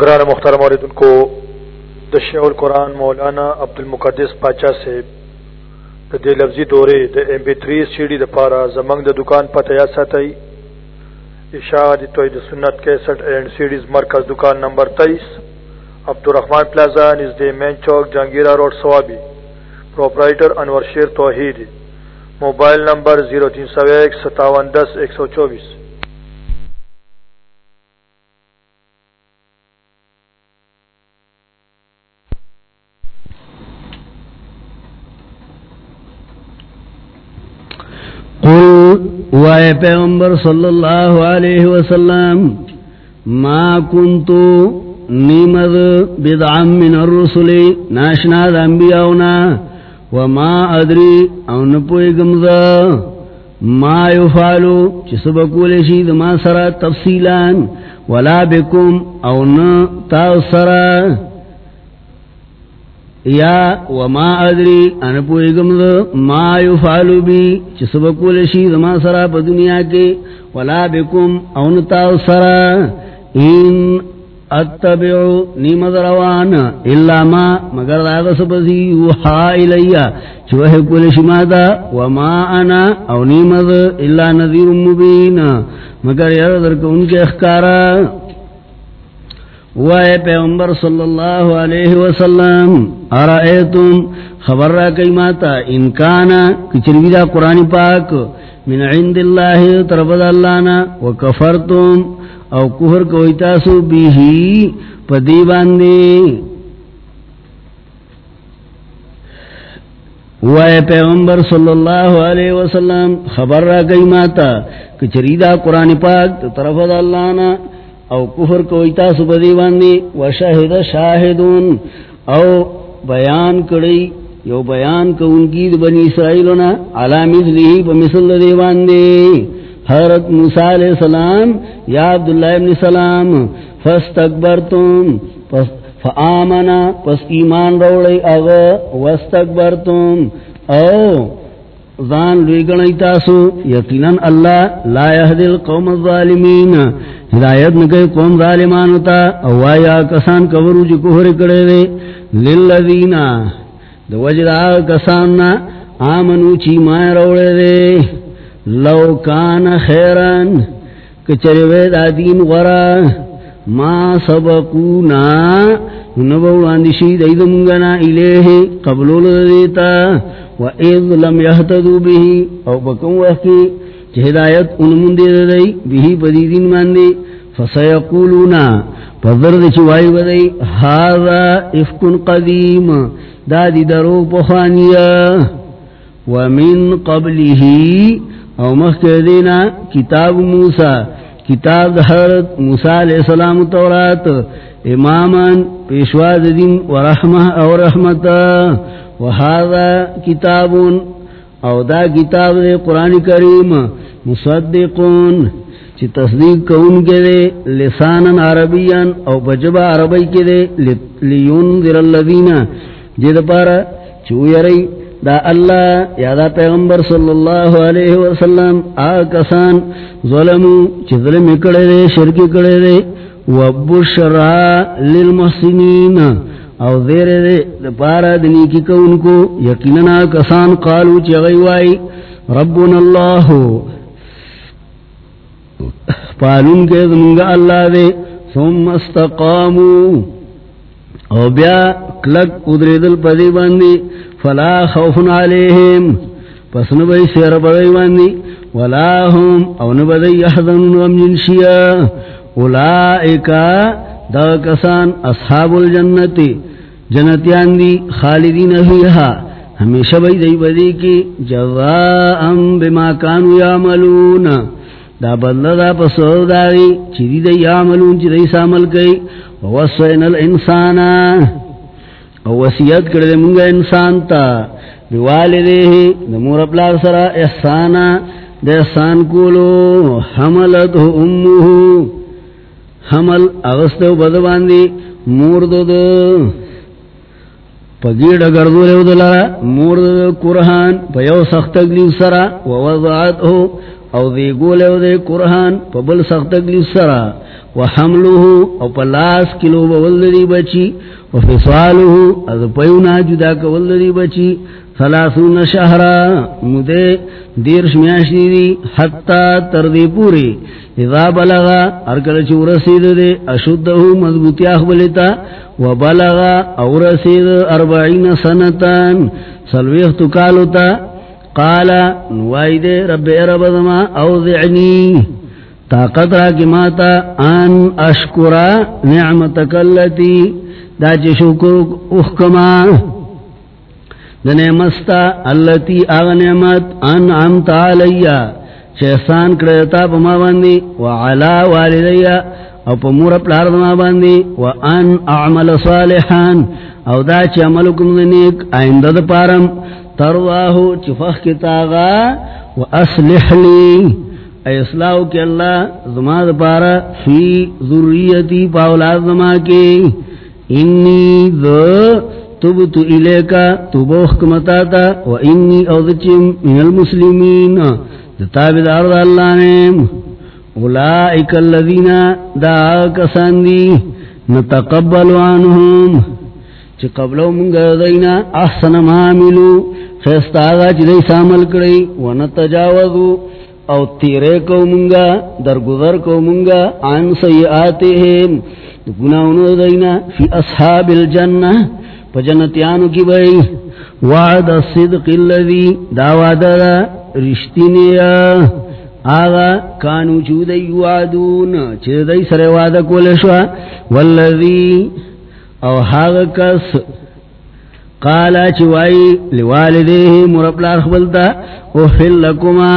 گران مختار موردن کو دشی القرآن مولانا عبد المقدس پاچا سے دے لفظی دورے، دا M B three C D د پاره زمنگ دا دکان پر تیاسا تئی اشاد توحید سنت 61 اینڈ سیڈیز مرکز دکان نمبر 23 عبدالرحمن پلازا نزدې مین چوک، Jahangira road, Swabi. Proprietor Anwar Sher Tauheed. Mobile number 03015710110 124 وائے پیغمبر صلی اللہ علیہ وسلم، ما کنتو نیمد بدعم من الرسل، ناشنا دا انبیاؤنا، وما ادری او نپوئی گمزا، ما یفعلو چسبکو لشید ما سرا تفصیلان، ولا بکم او نتا سرا۔ یا وما ادری ان پویگم دا ما یفعلو بی چسبکول شید ما سرا پا دنیا کے، ولا بکم اونتا سرا، ان اتبعو نیمد روان اللہ ما، مگر داغس بزی یوحا الیا چوہ کول شمادا وما انا او نیمد اللہ نذیر مبین، مگر یردرک ان کے اخکارا. وائے پیغمبر صلی اللہ علیہ وسلم۔ ارائیتم؟ خبر را کئی ماتا انکانا کچروی دا قرآن پاک۔ من عند اللہ، طرف دا اللہنا وکفرتم؟ او کفر کوئی تاسو بیہی پدی باندے وائے پیغمبر صلی اللہ علیہ وسلم۔ خبر را کئی ماتا کچری دا قرآن پاک، طرف دا اللہنا او کفر کوئی تاسو بدی باندی و شاہد شاہدون او بیان کری یو بیان کو ان کی بنی اسرائیلونا علا مثلی پا مثل دی باندی حضرت موسیٰ علیہ السلام یا عبداللہ ابن سلام، فاستکبرتم فآمنا، پس ایمان روڑی اغا واستکبرتم او زان لوی گنی تاسو. یقیناً اللہ لا یهد القوم الظالمین. ہدایت نکے قوم ظالمانو تا. او آیا کسان کورو جی کفر کرے دے. للذین. دو وجد آگا کساننا آمنو چی مائے روڑے دے. لو کان خیران کچرے وید آدین غرا. ما سبقونا. نبو اندشی دیدمگنا الیہ قبلو لدیتا و اذ لم یحتدو بھی او بکم وحکی، چہ ہدایت ان مندی دی بھی بدی دین ماندی فسیقولونا پذرد چوائی بدی هذا افکن قدیم، دادی درو پخوانیا ومن قبله، او مخکر دینا، کتاب موسیٰ، کتاب حضرت موسیٰ علیہ السلام تورات اماما پیشواز دین، ورحمہ او رحمتا وهذا کتاب او دا کتاب دے قرآن کریم مصدقون چی تصدیق کون کے دے لسانا عربیان او بجبا عربی کے دے لیون در اللذین جد پارا چو یری دا اللہ یا دا پیغمبر صلی اللہ علیہ وسلم آکسان ظلمو چی ظلم کڑے دے، شرک کڑے دے، وبشرا للمحسنین او دیر دے دا پارا دنی کی کون کو یقیننا کسان قالو چی غیوائی ربنا اللہ پالون کے دنگا اللہ دے، ثم استقامو او بیا کلک ادری دل پدی باندی، فلا خوف علیہم، پس نبی سیر پدی باندی، ولا هم او نبدی یحضن ومجن شیا اولائکا دا کسان اصحاب الجنتی جنتیان دی خالدین فیہا ہمیشہ بھئی دی بدی کی جزاءم بما کانو یعملون۔ دا بدل دا پسو داری چی دی دی یعملون چی دی سامل کئی۔ ووسوین الانسان وسیعت کردے منگا انسان تا۔ بوالدے دا مور اپلاغ سرا احسانا۔ دا احسان کولو۔ حملتو اموہو حمل اغسطو بدباندی مور دو دو۔ پگیڑ گردو لیو دلارا مور دو کرہان پیو سخت اگلیو سرا ووضعات ہو او دی گولے دی قرآن پا بل سخت اگلیو سرا وحملو حملوہو او پا لاس کلو بولد دی بچی وفصالو فصالوہو از پیونا جدا کولد دی بچی ثلاثون شہرا مدے دیرش میاشتی دی. حتی تردی پوری. اذا بلغا ارکل چو رسید دے، اشدہو مضبوطی اخبلتا و بلغا، او رسید اربعین سنتان. سلویخ تکالتا قال نوائی دے، رب رب دما اوضعنی طاقت را کی ماتا، ان اشکرا نعمتک اللتی. دا چی شکر اخکمان احکما دنعمستا اللتی آغ نعمت ان عمت علیا چیسان کردتا پما باندی وعلا والدیا او پا مور پلار دما باندی وان اعمل صالحان او دا چی عملکم دنیک آئندد پارم. ترواہو چفخ کی تاغا و اصلح لی. اے اصلاحو کی اللہ زماد پارا فی ذریتی پاولاد زما کی انی ذو تبتو الیکا تبوخ کمتاتا و انی اوضچم من المسلمین دتابدار دا اللہ نیم اولائک اللذین دا آکسان دی نتقبل عنہم چی قبلو منگا دینا احسن ما عملو خیستا آگا چی دی سامل کری. ونتجاوزو. او تیرے کو منگا درگذر کو منگا عن سیئاتهم. گناونو دینا فی اصحاب الجنہ. پا جنتیانو کی بئی وعد الصدق اللذی داوادا دا رشتینیا آغا کانو چودی وعدون چی دی سر وعدا کولشوا والذی، او حاغ کس قالا چوائی لوالدیه مرپلار خبلتا احل لکما.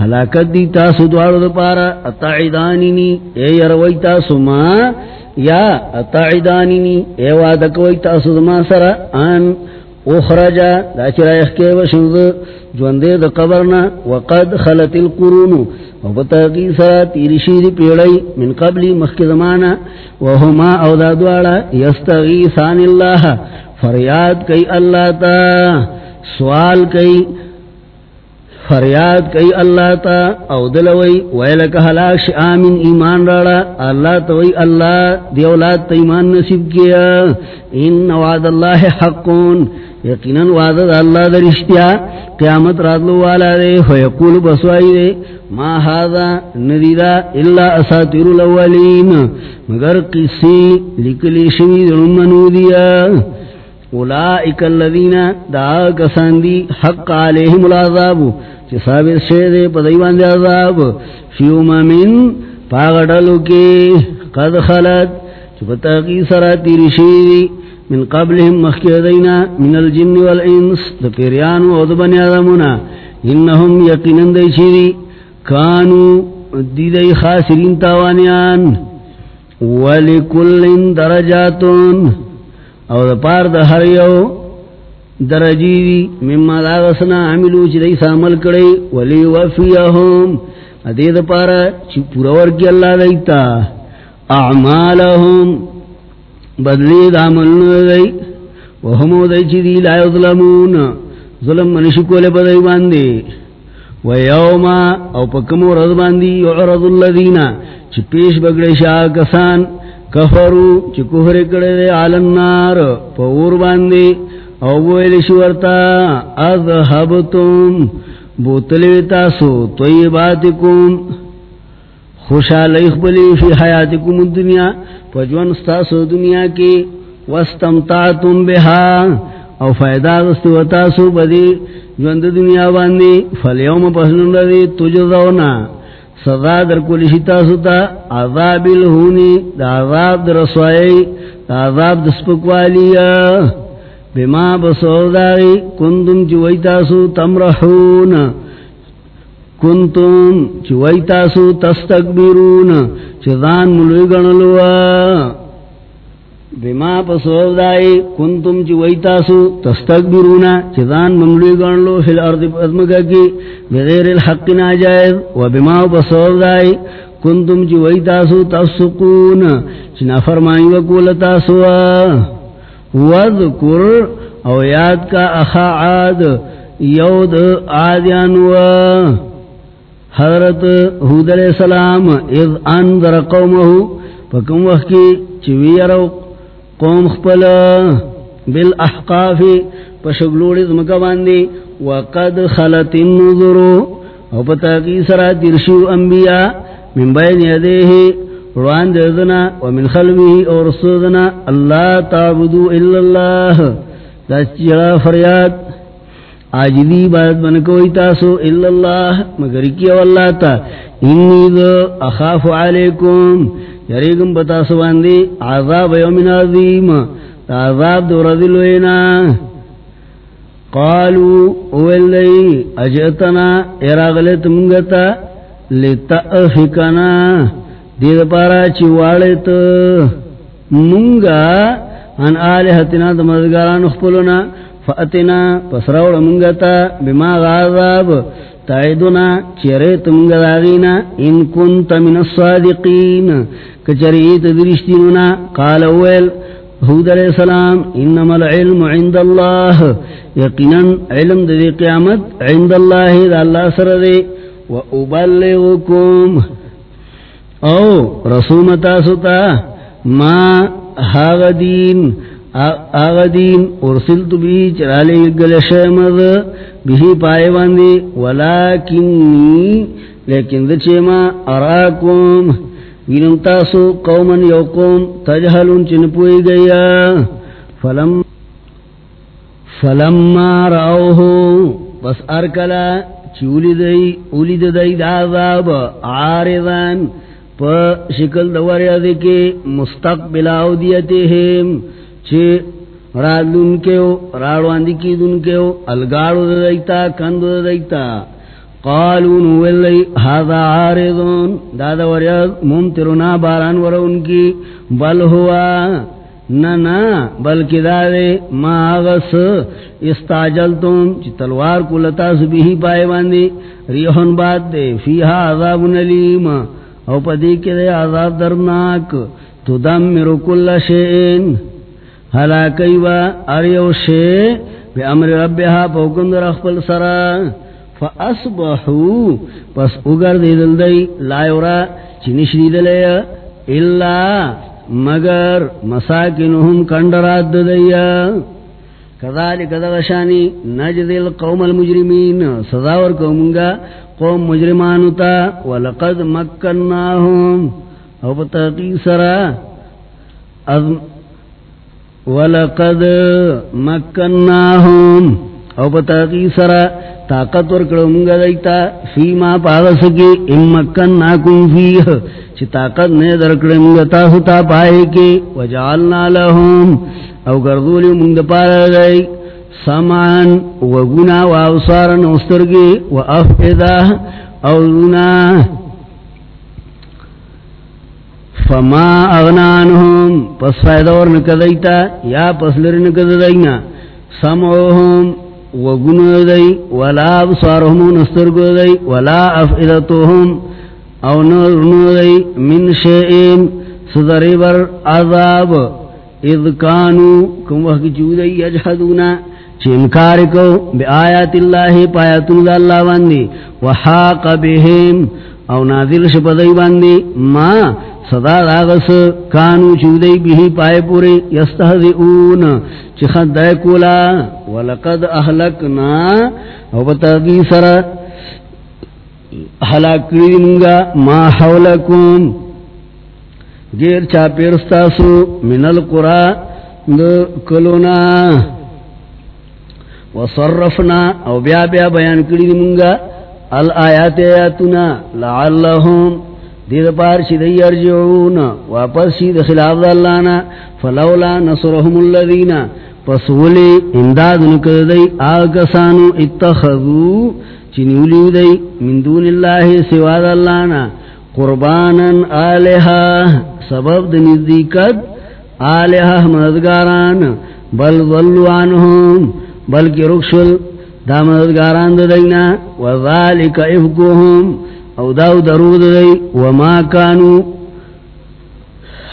حلاکت دی تاسو دوارو دا پارا اتعیدانینی اے یروی تاسو ما، یا اتعیدانینی اے وعدکوی تاسو دا ما سر ان اخرجا، دا چرائخ کے وشنز جوندے دا قبرنا وقد خلط القرونو او بتاقی سرا تیری شیر پیڑی من قبلی مخی زمانا وہما او دا دوارا یستغیثان اللہ فریاد کئی اللہ تا سوال کئی فریاد کئی اللہ تا او دلوئی ویلک حلاک آمین ایمان راڑا، اللہ توئی اللہ دی اولاد تا ایمان نصیب کیا۔ ان وعد اللہ حقون، یقیناً وعد اللہ در اشتیا قیامت راتلو والا دے، فیقول بسوائی دے۔ ما هذا ندیدا الا اساطیر الاولین۔ مگر قصی لکلی شوی درمنو دیا۔ اولائک اللذین، دا کسان دی حق علیہم العذابو چی ثابت شیدے پدیوان دی عذاب. فیوم من پاگڑلو کی قد خلد. چی پتاقی سرا تیری شیدی من قبلهم مخیدینا من الجن والانس. دا پیریانو او دا بنی آدمونا. انہم یقینن دی شیدی کانو دی دی خاسرین تاوانیان. ولکل درجاتون. او دا پار دا ہر یو درجی دی، مما دا غسنا عملو چی دی سامل کڑی، ولی وفیہم. ادی دا پارا چی پورا ورکی اللہ دیتا. اعمالہم. بدلی دا عملنو دی. وہمو دی چی دی لا یظلمون. ظلم منشکو لے بدئی باندی. ویوما او پکمو رض باندی یعرض اللذین. چی پیش بگڑی شاہ کسان. کفرو چی کفر کڑے دے عالنار پور باندی. او بویل شورتا اذهبتم بوتلی تاسو طیباتکم خوشحال اخبلی فی حیاتکم الدنیا پجون ستاسو دنیا کی واستمتعتم بها او فائدہ غستی و تاسو بدی جوند دنیا باندی فلیوم پسنن ردی تجزونا، سزا در کلی شتا ستا عذاب الہونی، دا عذاب در رسوائی، دا عذاب دسپکوالی بما بسور داری کنتم چوئی تاسو تمرحون. کنتم چوئی تاسو تستکبرون چیزان ملوی گنلوا. بما پسور دائی کنتم چوئی تاسو تستکبرون چیزان مملوی گنلو فی الارض پدمکا کی بغیر الحق ناجائز. و بما پسور دائی کنتم چوئی تاسو تفسقون. چنا فرمائی وکول تاسو وذکر او یاد کا اخا عاد یود آدیان و حضرت حود علیہ السلام اذ انذر قومه فکم وقت کی چویرو قوم خپل بالاحقاف پشگلوڑی زمکا باندی وقد خلط النظرو او پتاکی سرا ترشو انبیاء، من بین یدیه روان دیدنا ومن خلوه اور رسودنا اللہ تعبدو الا اللہ. دا چیغا فریاد آجدی بات بنکوئی تاسو الا اللہ، مگر کیا واللہ تا. انی دو اخاف علیکم. یریکم بتاسو باندی، عذاب یومن عظیم. عذاب دو رضلوینا قالو اولی اجتنا اراغلت منگتا لتأفکنا دید پارا چی چوالت منگا ان آلہتنا دمدگاران اخپلنا فأتنا پسراوڑ منگتا بما غاظاب تائدنا چریت منگا داغینا ان کنت من الصادقین. کچریت درشتیننا قال اویل حود علیہ السلام، انما العلم عند اللہ یقینا علم دی قیامت عند اللہ دا اللہ سر دے و ابلغکم او رسومتا ستا، ما حاغ دین آغ دین ارسلت بھی چرالی گلش مد بھی پائے باندی ولیکنی، لیکن دچے ما اراکم وینم تاسو قومن یو قوم تجہلون چنپوئی گیا. فلم فلما راؤہو پس ارکلا چولی دی، اولی دی دعذاب عارضان پا شکل دور یادی کے مستقبل آو دیتے ہیں، چھے آودیتهم چی رادلون کیو راڑواندی کی دن کیو الگاڑو دا دیتا کندو دیتا۔ قالون ولی هذا عارضون دادا وریاد ممترنا باران ورون کی، بل ہوا ننا بلکہ دادے ما آغس استاجلتم چی تلوار کو لتاس بھی پائے باندی ریحن بات دے فیہا عذاب نلیم او پدی کے دے عذاب درناک تدمر کل شئین۔ حلاکی با اریو شئ بے امر ربیہا پوکند رخپل سران فاصبحوا پس اگر دیدل دی لا یورا چنش دیدل الا مگر مساکنهم کندرات دی کذالک دغشانی نجد القوم المجرمین سزاور قومنگا قوم مجرمانو تا، ولقد مکنناهم او بتاقی سرا ولقد مکنناهم او بتاقی سرا طاقت ورکڑو منگا دیتا فی ما فیما پاغسکی امکن ناکن فیہ، چی طاقت نے درکڑو منگا تاسو تا پائے کی، وجعلنا لهم او گردولی منگا پارا گئی سمان وگنا و اوصارا نوسترگی، و او دنا فما اغنانهم پس فائدہ ورنکا دیتا یا پس لرنکا دینا سمعوهم وگنو دی ولا ابصارهم نسترگو دی ولا افئدتهم او نرنو دی من شئین صدری بر عذاب اذ کانو کم وقت چودی یجحدونا چی انکار کو بی آیات اللہ پایتون دا اللہ باندی، وحاق بهم، او نازل شپدی باندی، ما صدا داغس کانو چودی بھی پائے پوری یستہزئون چی خد کولا ولقد احلکنا او بتاقی سر حلاکری منگا ما حولکون گیر چا پیرستاسو من القرآ دو کلونا وصرفنا او بیا بیا بیان کری منگا الآیات آیاتنا لعلهم دید پار شید یرجعون واپس شید خلاف دا اللہنا فلولا نصرهم اللذین پس ولی امداد نکد دی آگسانو اتخذو چنیولیو دی من دون اللہ سوا دا اللہنا قربانا آلہا سبب دی نزدیکت آلہا مددگاران. بل ظلو عنہم بلکی رکشل دا مددگاران دا دینا وذالک افکوہم او داو درود دی، وما کانو.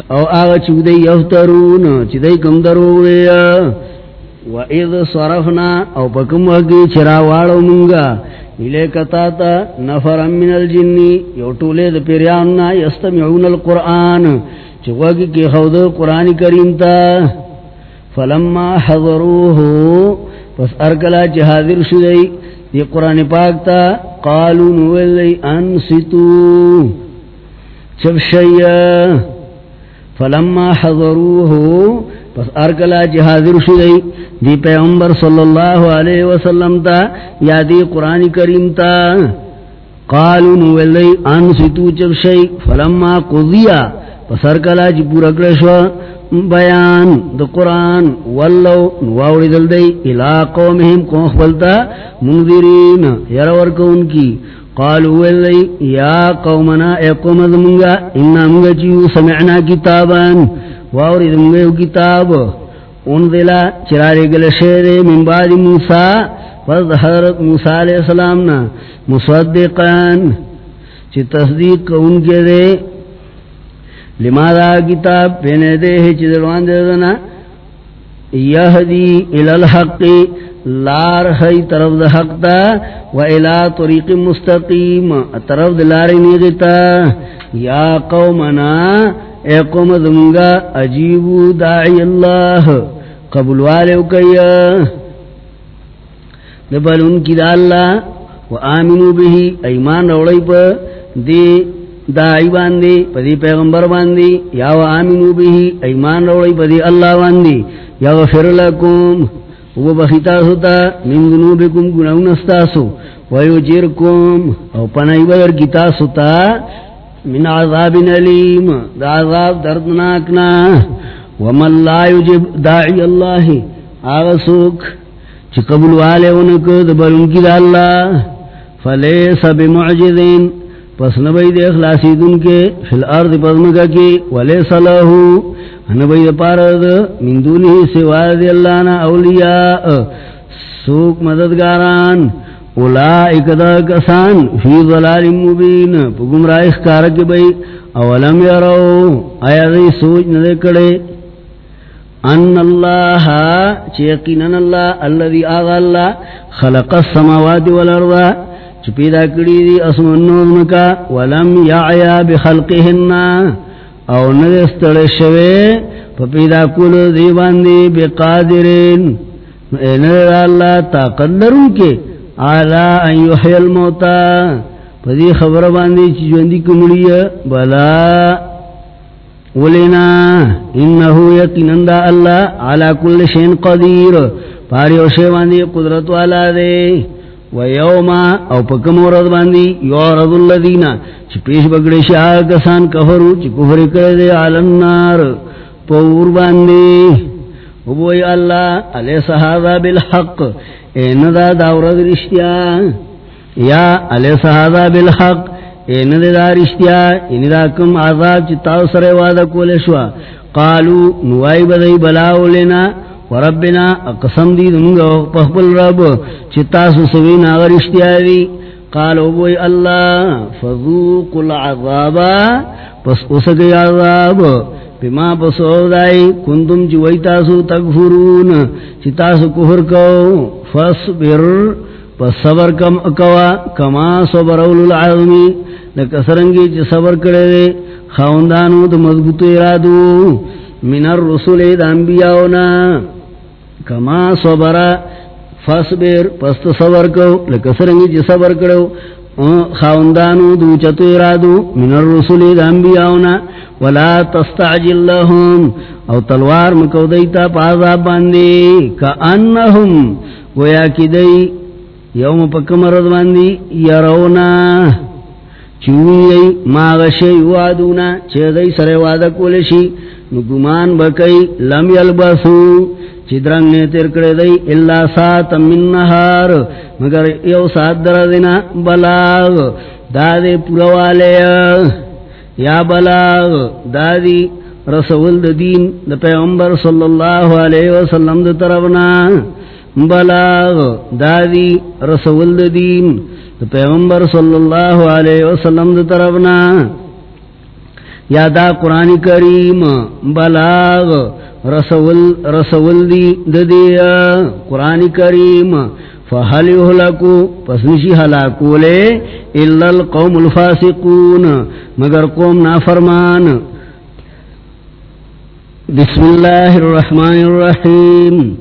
او آغا چو دی یفترون، چی دی کم درود دی وَإِذْ صَرَفْنَا، او پکم وگی چرا وارو منگا. ملے کتا نفرا من الجن یو طولے دا پیریاننا یستمعون القرآن. چی وگی کی خود قرآن کریم تا. فلما حضروه پس ارکلا چی حاضر شدئی دی قرآن پاک تا. قالو نویلی انسیتو چب فلما حضروه پس ارکلا چی حاضر شدئی دی پیغمبر صلی اللہ علیہ وسلم تا یا دی قرآن کریم تا. قالو نویلی انسیتو چب شیئ فلما قضیا پس ارکلا چی جی پورا کرشو بیان د قرآن ولو نواوڑی دل دی الى قومہم قوم خبلتا منذرین یرور کون کی قالوا ولی یا قومنا اے قوم دمگا انا منگا چیو سمعنا کتابا واوڑی دمگا کتاب انزلا چراری گل شیر من بعد موسیٰ فض حضرت موسیٰ علیہ السلامنا مصدقان چی تصدیق ان کے دے لماذا کتاب پینے دے ہے چی دلوان دے دنا؟ یہدی الالحق، لار ہے طرف دا حق دا و الى طریق مستقیم، طرف دا لار نیغتا یا قومنا، اے قوم دمگا عجیبو داعی اللہ، قبول والے کیا۔ دبل ان کی دا اللہ، و آمنو بہی، ایمان روڑی پا، دی دائی باندی، پدی پیغمبر باندی، یا و آمنو بہی ایمان روڑی پدی اللہ باندی، یا غفر لکم، و بخیتا ستا من ذنوبکم گناون استاسو ویو جرکم او پنائی بدر کتا ستا من عذاب علیم، دا عذاب دردناکنا ومن لا یجب داعی اللہ، آغا سوک، چی قبل والے انکو دبرن کی دا اللہ، فلیس بمعجزین پس نبی دے اخلاسی دن کے فی الارض پزمکا کی، ولیس لہو، نبی دے پارد من دونی سوا دے اللہ نا اولیاء، سوک مددگاران، اولائک دا کسان، فی ظلال مبین، پا گمراہ اخکارک بئی اولم یرو، آیا دی سوچ ندے کڑے، ان اللہ چیقینن اللہ، اللذی آغا اللہ، خلق السماوات والارض چپیدا کری دی اسمان نوزمکا ولم یعیا بخلقهن او ندستر شوے پپیدا کل دی باندی بقادرین ندر اللہ طاقت درون کے آلا ان یحی الموتا پدی خبر باندی چی جوندی کمڑی بلا ولینا انہو یقینن دا اللہ علا کل شین قدیر، پاری او شیواندی قدرت والا دے۔ و یوما او پکم ورد باندی یورد اللذین چی پیش بگڑی شاہ کسان کفرو، چی کفر کردے علنار پور باندی. وبوئی اللہ علی صحابہ بالحق این دا داورد رشتیا. یا علی صحابہ بالحق این دا رشتیا این دا کم عذاب چی تاو سر وعدہ کولشوا قالو، نوائی بدئی بلاو لینا وربنا اقسم دی دنگا پخبل رب چی تاسو سوین آغا رشتیا دی قالو بوئی اللہ فذوق العذابا پس اسگئی عذاب. بما پسو دائی کنتم چی وی تاسو تکفرون چی تاسو کفر کو فصبر پس صبر کم اکوا، کما صبر اول العظمی لکسرنگی چی صبر کرے دے خاندانو تو مضبوط ارادو. من الرسول دا انبیاؤنا. کما صبر فصبر پس صبر کو لکسرنگی چی صبر کرو. خاندانو دو چتو ارادو من الرسول دا انبیاؤنا. ولا تستعجل لهم. او تلوار مکو دیتا پازا باندی. کا انہم گویا کی دی، یوم پکمرد باندی، یرونا. چوئی ما غشی وادونا چه دی سر وعدہ کولشی. نگمان بکی لم یلبسو چدرنگ نے تیر کرے دی اللہ سات من نهار مگر یو سات در دینا بلاغ دادے پوروالے یا بلاغ، دادی رسول دا دین، دا پیغمبر صلی اللہ علیہ وسلم دا طرفنا، بلاغ، دادی رسول دا دین، دا پیغمبر صلی اللہ علیہ وسلم دا طرفنا۔ یادا قرآن کریم بلاغ رسول رسول دی ددیا قرآن کریم فہل یہلکو پس نشی حلاکو لے الا القوم الفاسقون. مگر قوم نافرمان. بسم اللہ الرحمن الرحیم.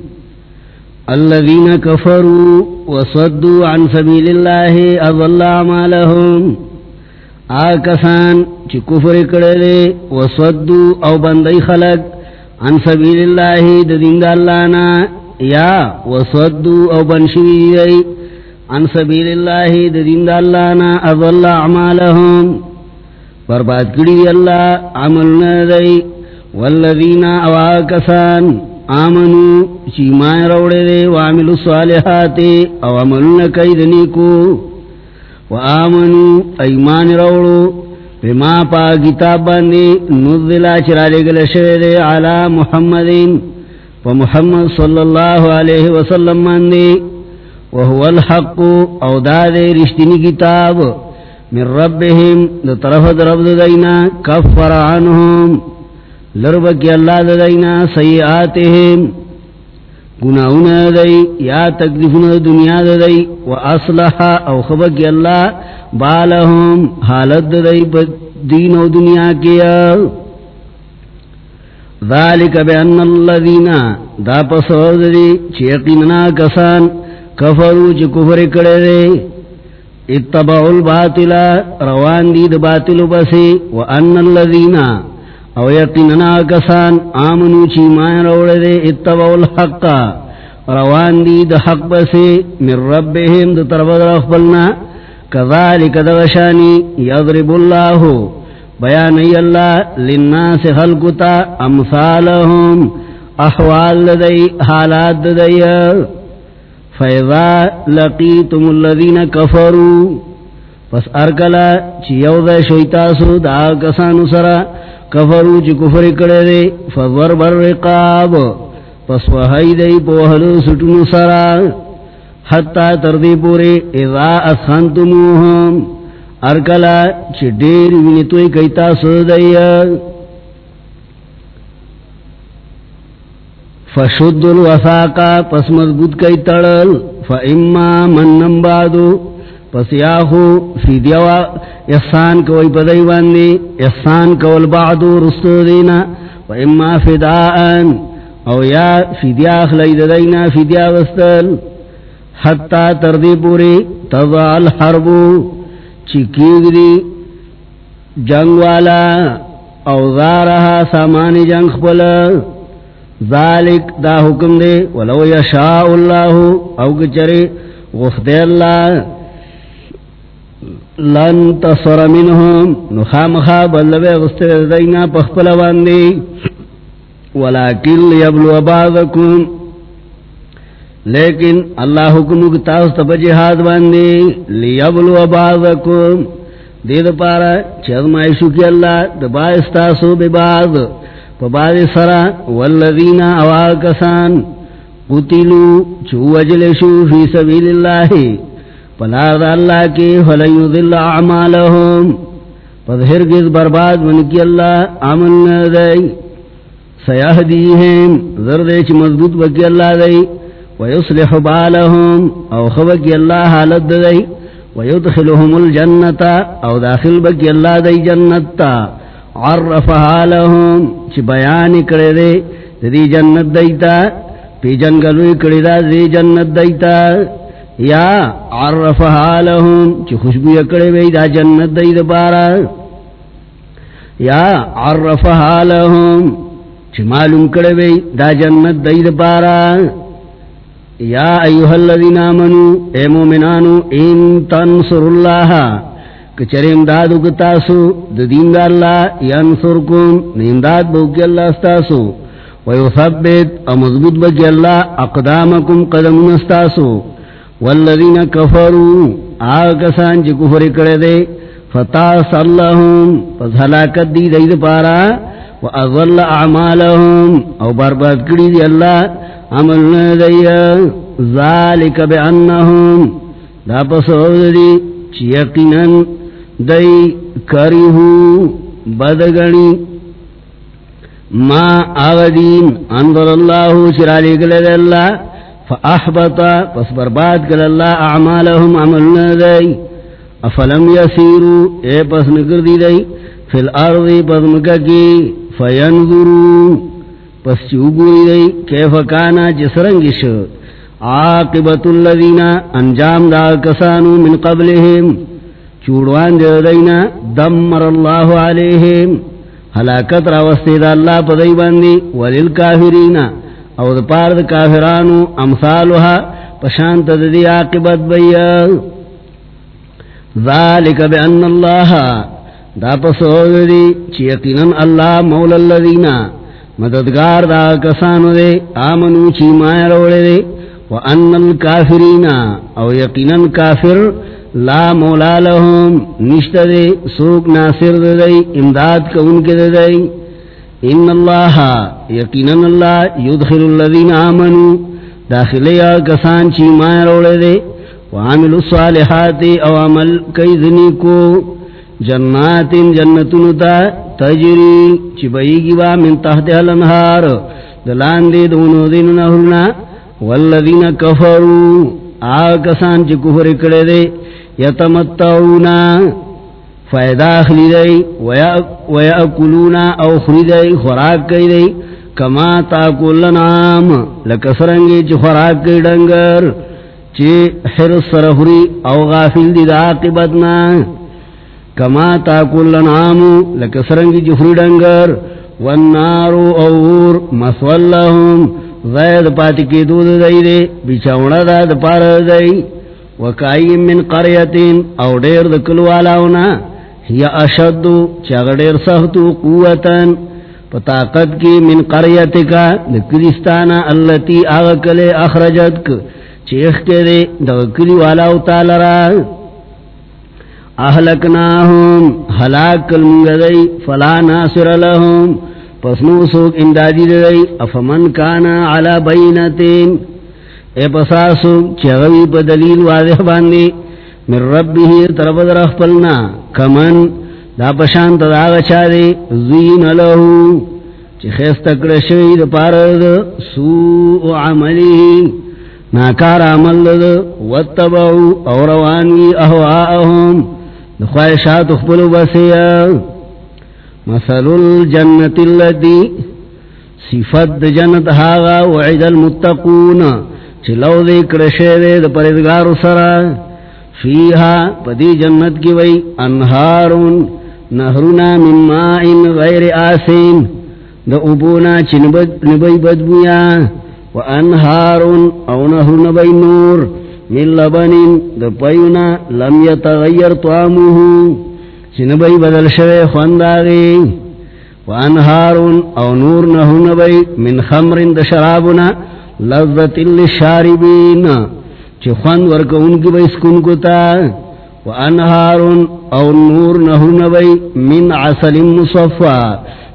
الذين كفروا وصدوا عن سبيل الله أضل عمالهم آکسان چی کفر کردے وصدوا او بندی خلق، عن سبیل اللہ دا دین دا اللہ نا، یا وصدوا او بنشوی دی، عن سبیل اللہ دا دین دا اللہ نا، اضل اعمالهم برباد کری اللہ عملنا دی. والذین او آکسان، آمنو چی مائن روڑے دے، وعملو صالحات او عملنا کئی دنیکو وآمنو ایمان روڑو بما پا کتاب باندے نزلہ چرالے گلے شوے دے محمدین. و محمد صلی اللہ علیہ وسلم باندے وهو الحق او دادے رشتنی کتاب. من ربهم دا طرف دا رب دینا، کفر عنهم لربکی اللہ دینا سیئاتهم گناہونا دی، یا تکلیفونا دنیا دا دی، و اصلحا او خبکی اللہ بالہم حالت دا دی دین و دنیا کیا ذالک بین اللذین دا پسور دی چیقیننا کسان کفرو چی کفر کڑے دے اتبعوا الباطل، روان دی دا باطل بسی و ان اللذین او یقیننا کسان آمنو چی مائن روڑے دے اتبعوا الحق. روان دی دا حق بسی من ربهم دا طرف دا اخبرنا کذالک دغشانی یضرب اللہ. بیانی اللہ، للناس خلقتا امثالهم احوال دی، حالات دی. فیضا لقیتم الذین کفروا پس ارکلا، چی یوز شویتاسو دا کسانو سرا. کفرو چی کفر کڑے دے فضرب الرقاب پس وحی دی پوہلو سٹنو سرا، حتی تردی پورے، اذا اسخنتموہم ارکلا چی دیر وینتوی کئیتا سردئی۔ فشد الوثاقا، پس مضبوط کئی تڑل فا اما من نمبادو پس یاہو فیدیو احسان کوئی پدائی باندی، احسان کول بعدو رستو دینا فا اما فداءن، او یا فیدیا خلی دینا فیدیا وستل حتی تردی پوری تضع الحربو چکیگ دی جنگ والا اوزارها سامان جنگ خپلا ذالک دا حکم دے، ولو یشاء اللہ، او کچرے غفت اللہ. لن تصر منہم نخام خواب اللہ غفت دینا پخپلا باندے ولیکن لیبلو بعضکم. لیکن اللہ حکم تاست پا جہاد باندے لیبلو بعضکم. دید پارا چزمائشو کی اللہ دبا استاسو ببعض پا بعض سرا والذین اواکسان قتلو چو وجلشو فی سبیل اللہ. پلار دا اللہ کی فلن ذل اعمالهم پا ہرگز برباد من کی اللہ عمل ندائی سیاہدیہم زردے چی مضبوط بکی اللہ دائی ويصلح بالهم او خبك الله حالت دي ويدخلهم الجنة او داخل بك الله دي جنة عرفها لهم چه بيان کرده دي جنت ديتا پی جنگلوی کرده دي جنت ديتا یا عرفها لهم چه خوشبو یکڑے کرده دا جنت دي دبارا یا عرفها لهم چه معلوم کڑے کرده دا جنت دي دبارا یا ایوہ الذین آمنو، اے مومنانو، ان تنصر اللہ کچر امدادو کتاسو دین دا اللہ، ینصرکم امداد بوکی اللہ استاسو. ویثبت امضبط بکی اللہ، اقدامکم قدم استاسو. والذین کفروا آکسان چی کفر کردے فتاس اللہم، پس حلاکت دی دید پارا واضل اعمالهم، او برباد کری دی اللہ عملنا دیا ذالک بعنہم دا پسود دی، چی یقینا دی، کریہو، بدگنی، ما آغدین انظر اللہ شرالی کلد اللہ فاحبطا پس برباد کل اللہ اعمالهم عملنا دی. افلم یسیرو اے پس نکر دی فی الارض، پس مکہ کی فینظرو پس چوبوی دی کیف کانا جسرنگش عاقبت اللذین انجام دا کسانو من قبلهم. چوڑوان دے دینا، دمر اللہ علیہم. حلاکت راوستی دا اللہ پا دی باندی، ولیل کافرین. او دا پار دا کافرانو امثالوها پشانت دا دی عاقبت بیا ذالک بان اللہ دا پسو دی چی یقینا اللہ مولا اللذین مددگار دا کسانو دے آمنو چی مائر روڑے دے وان الكافرین او یقینا کافر لا مولا لهم نشت دے سوک ناصر دے دے امداد کا ان کے دے دے ان اللہ یقینا اللہ یدخل الذین آمنوا داخلی کسان چی مائر روڑے دے وعملوا الصالحات او عمل کئی ذنی کو جنات جنتن تا تجری چی بیگی با من تحت الانہار دلان دے دونو دین نہرنا والذین کفروا آکسان چی کفر کڑے دے یتمتعونا فائدہ اخلی دی ویاکلونا او خری خوراک کئی دی. کما تاکل نام لکسرنگی چی خوراک کئی ڈنگر. چی حرس سرخری او غافل دی دا عاقبتنا. کما تاکل نام لکسرنگی چی خری ڈنگر. والنارو اور مسواللہم زید پاتی کی دود دی دی، بچاونا دا دا پار دی. وکائی من قریتین، او دیر دکلو علاونا یا اشدو چاگ دیر سختو قوتن پتاقت کی من قریت قریتکا دکریستانا اللتی آغکلے اخرجت چیخ کے دے دکلی والاو تالرا اہلکناہم حلاک کلمنگ دی فلا ناصر لهم، پس نو سوک امدادی دی افمن کانا علا بینتین۔ اے پسا سوک چغوی پا دلیل واضح باندی۔ من ربی ہی طرف در اخپلنا کمن دا پشانت دا غچا دی؟ زین لہو چی خیست کرشوی دا پارد سوء عملی ناکار عمل دا واتبعو اوروانی احواءهم دخواہشات اخبلو بسیا. مثل الجنت اللذی صفت دا جنت هاغا وعد المتقون. چلو دے کرشے دے دا پردگار سرا فیہا پدی جنت کی وئی انہارون نہرنا من مائن غیر آسین، دا ابونا چنبئی بدبویا، و انہارون او نہرنا بی نور، من لبنین، دا پیونا لم یتغیر طعاموہو چنبئی بدل شوے خوانداغی وانہارون او نور نہون بئی من خمر دا شرابنا لذت اللی للشاربین۔ چی خواند ورکا ان کی بئی سکن کتا وانہارون او نور نہون بئی من عسل مصفا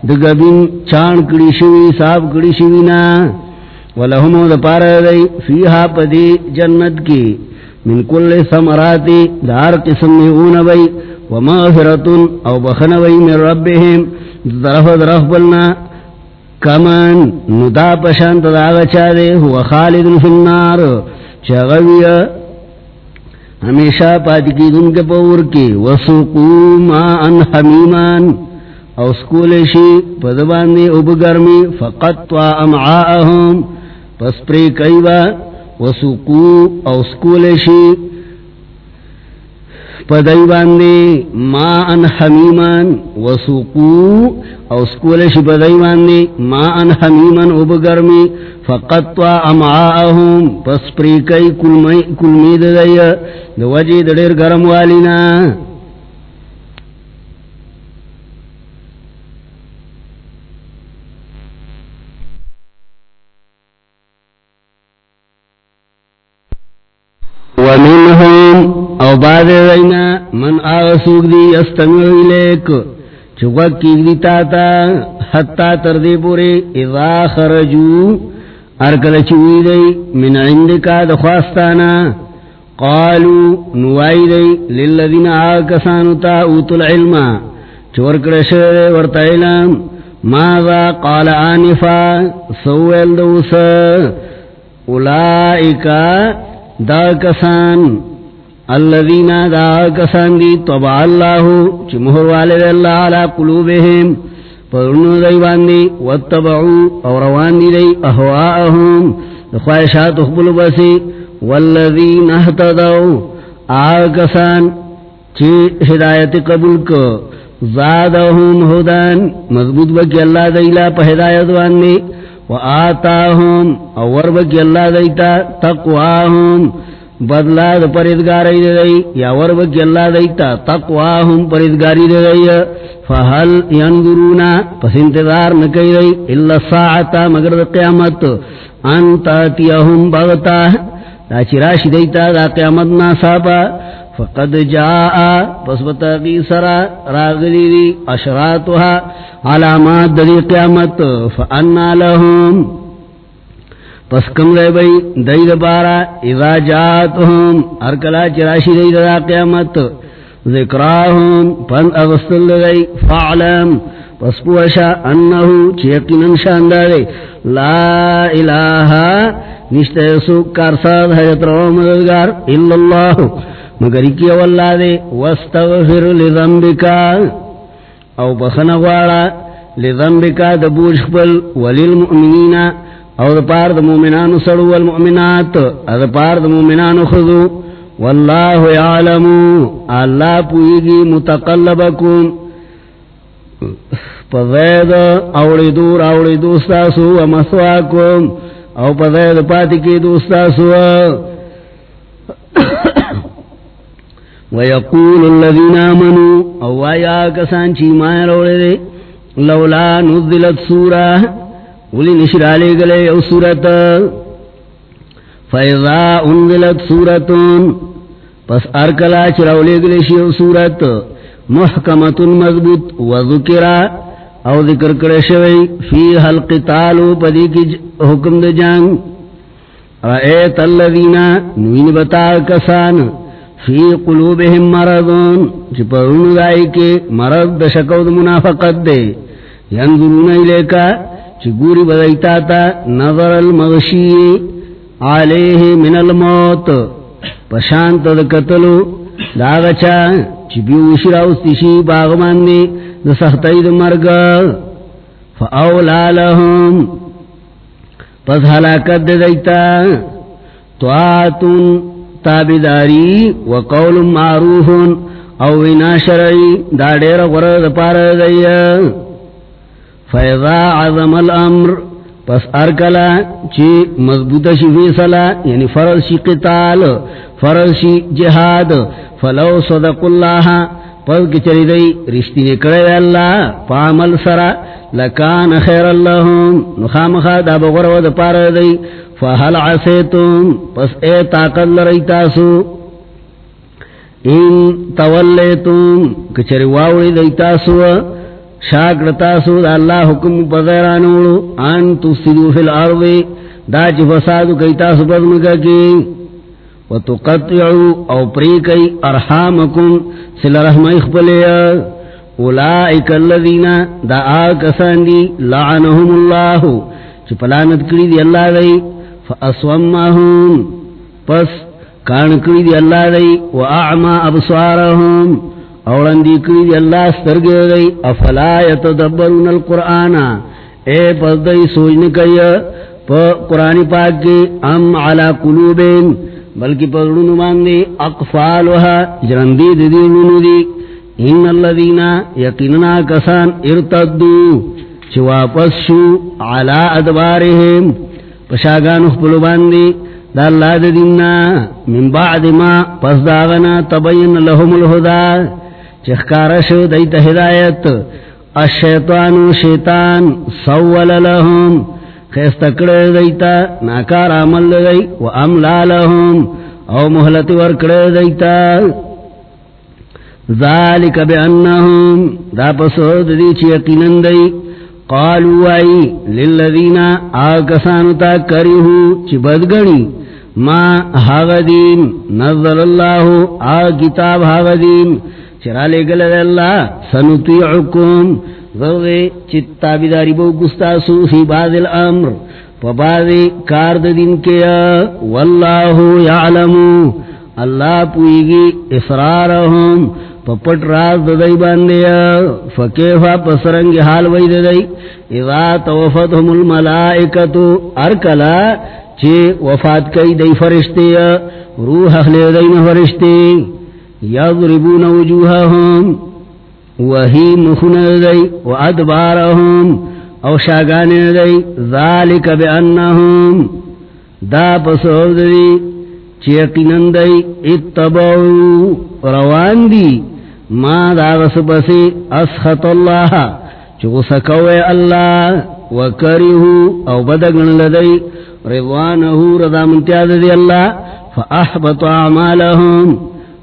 دگبین چان کڑی شوی صاحب کڑی شوینا ولہمو دا پارا دی، فیہا پدی جنت کی. من کل سمراتی دار قسم میں اون ومغفرتن او بخن بخنوی من ربهم طرف درف بلنا کمن ندا پشانت داغا چاہدے ہوا خالد فی النار. چاگوی ہمیشہ پاتی کی دن کے پور کی وسوقو ما ان حمیمان او سکولشی پدباندی اب گرمی فقطوا امعاءهم پس پری کئیبا وسوقو او سکولشی پدائی باندے، ما ان حمیمان وسوقو، او سکولش پدائی باندے، ما ان حمیمان او بگرمی فقطوا امعاءهم پس پریکی کلمی دائی دو وجی دیر گرم والینا۔ بعد دینا من آغسوک دی استمیع لیک چوک کی دی تاتا حتی تردی پوری، اذا خرجو ارکل چوی دی، من عندکا دخواستانا قالو، نوائی دی، للذین آکسانو تا اوتو العلم، چور کرشر ورطا علم، ماذا قال آنفا سویل دوس اولائکا دا کسان الذین دا کسان دی طبع اللہ چی مہر والد اللہ علا قلوبهم، پرنو دی باندی، واتبعو اور واندی دی احواءهم خواہشات اخبر بسی والذین احتدو آکسان چی ہدایت قبول کو زادہم ہدان، مضبوط بکی اللہ دیلا پا ہدایت واندی و آتاہم اور بکی اللہ دیتا تقواہم بدلا دا پریدگاری دے گئی، یا ور بکی اللہ دیتا، تقواہم پریدگاری دے گئی۔ فہل ینظرونا، پس انتظار نکی دی اللہ ساعتا مگر دا قیامت۔ انتا تیہم بغتا، دا چراشی دیتا، دا قیامت ناسابا فقد جاء، پس بتاقی سرا راغلی دی اشراتها علامات دی قیامت۔ فانا لهم پس کم لے بئی دی دبارا اذا جاتهم ارکلا چراشی دی دا قیامت ذکراهم پن اغسطل دی فعلم پس پوشا انہو چیقنن شاندارے لا الہ نشتے سوک کارساد حیط رو مددگار، اللہ، مگر کی واللہ دے، واستغفر لذنبکا او بخنغوارا لذنبکا دبوش خبل وللمؤمنین او دپار دمومنان سڑو والمؤمنات، او دپار دمومنان خضو واللہ یعلمو اللہ پوئیگی متقلبکم. پذید اوڑی دور اوڑی دوستاسو و ومسواکم او پذید پاتی کی دوستاسو ويقول الذين آمنوا او آیا کسان چی مائر روڑے دے لولا نزلت سورہ ولی نشرالے گلے او سورت فیضا انزلت سورتون پس ارکلا چراولے گلے شی او سورت محکمت مضبوط و وذکرا او ذکر کرے شوی فی حلق تالو پدی کی حکم دے جانگ رأیت اللذین نوین بتا کسان۔ فی قلوبهم مرضون چی پرون دائی کے مرض دا شکو منافقت دے۔ ینظرون ایلیکا چی گوری بدائیتا تا نظر المغشی علیہ من الموت. پشانت دا قتلو. دا غچا چی بیوشی راوستشی باغمان دے دا سختی دا مرگ. فاولا لهم پس حلاکت دے دیتا. تواتون تابداری و قول معروف او ونا شرعی دا دیر غرد پار دی فیضا عظم الامر پس ارکلا چی مضبوط شی فیصلہ یعنی فرض شی قتال، فرض شی جہاد، فلو صدق اللہ پس کچری دی رشتی نکڑے اللہ پامل سرا، لکان خیر اللہم نخام نخامخا دا بغرد پار دی فہل عسیتم پس اے طاقت لرئیتاسو ان تولیتم کچری واوڑی دیتاسو شاکرتاسو دا اللہ حکم پذیرانوڑو، ان تفسدو فی الارض، دا چی فسادو کئیتاسو پدمکا کی۔ وتقطعو او پریکی ارحامکم، سل رحم اخبلی اولائک اللذین، دا آکسان دی لعنهم اللہ، چی پلانت کری دی اللہ دی فاسومهم پس کان کری دی اللہ دی و اعما ابصارهم اورندی کری دی اللہ سترگی دی، افلا یتدبرون القرآن؟ اے پس دی سوجن کئی پا قرآن پاک کی ام علا قلوبین، بلکہ پس پرڑن ماندی اقفالوها جرندی دی دی دی۔ ان اللذین یقیننا کسان ارتدو، چی واپس شو علا ادبارهم پشاگان اخبلو باندی، دا اللہ دا دیننا من بعد ما پس داغنا تبین لهم الہدار الہدا چخکارشو دیتا ہدایت. الشیطانو شیطان سول لهم. خیستکڑ دیتا ناکار عمل دی و املا لهم. او محلت ورکڑ دیتا ذالک بانہم. دا پسود دی چی یقینن دی. قالوا اي للذين اكسانتا كرهوا چ بدگني ما هاغدين نزل الله ا کتاب هاغدين چرا لے گل اللہ؟ سنطیعکم۔ ذرے چتا بیداری بو گستاسو فی بعض الامر۔ پا بعض کارد دن کیا واللہ یعلمو اللہ پوئیگی اسرارہم پا پٹ راز ددائی باندیا فکیفا پسرنگ حال وی ددائی اذا توفتهم الملائکتو ارکلا چے وفات کئی دی فرشتی روح اخلی دین فرشتی یضربون وجوہهم وہی مخن دی و او شاگان دی ذالک بانہم دا پسور دی چیقنن دی، اتبعو، روان دی، ما دا غس پسی اسخط اللہ چو سکوے اللہ، وکرہو، او بدگن لدی، رضوانہو رضا منتیاد دی اللہ، فاحبط اعمالهم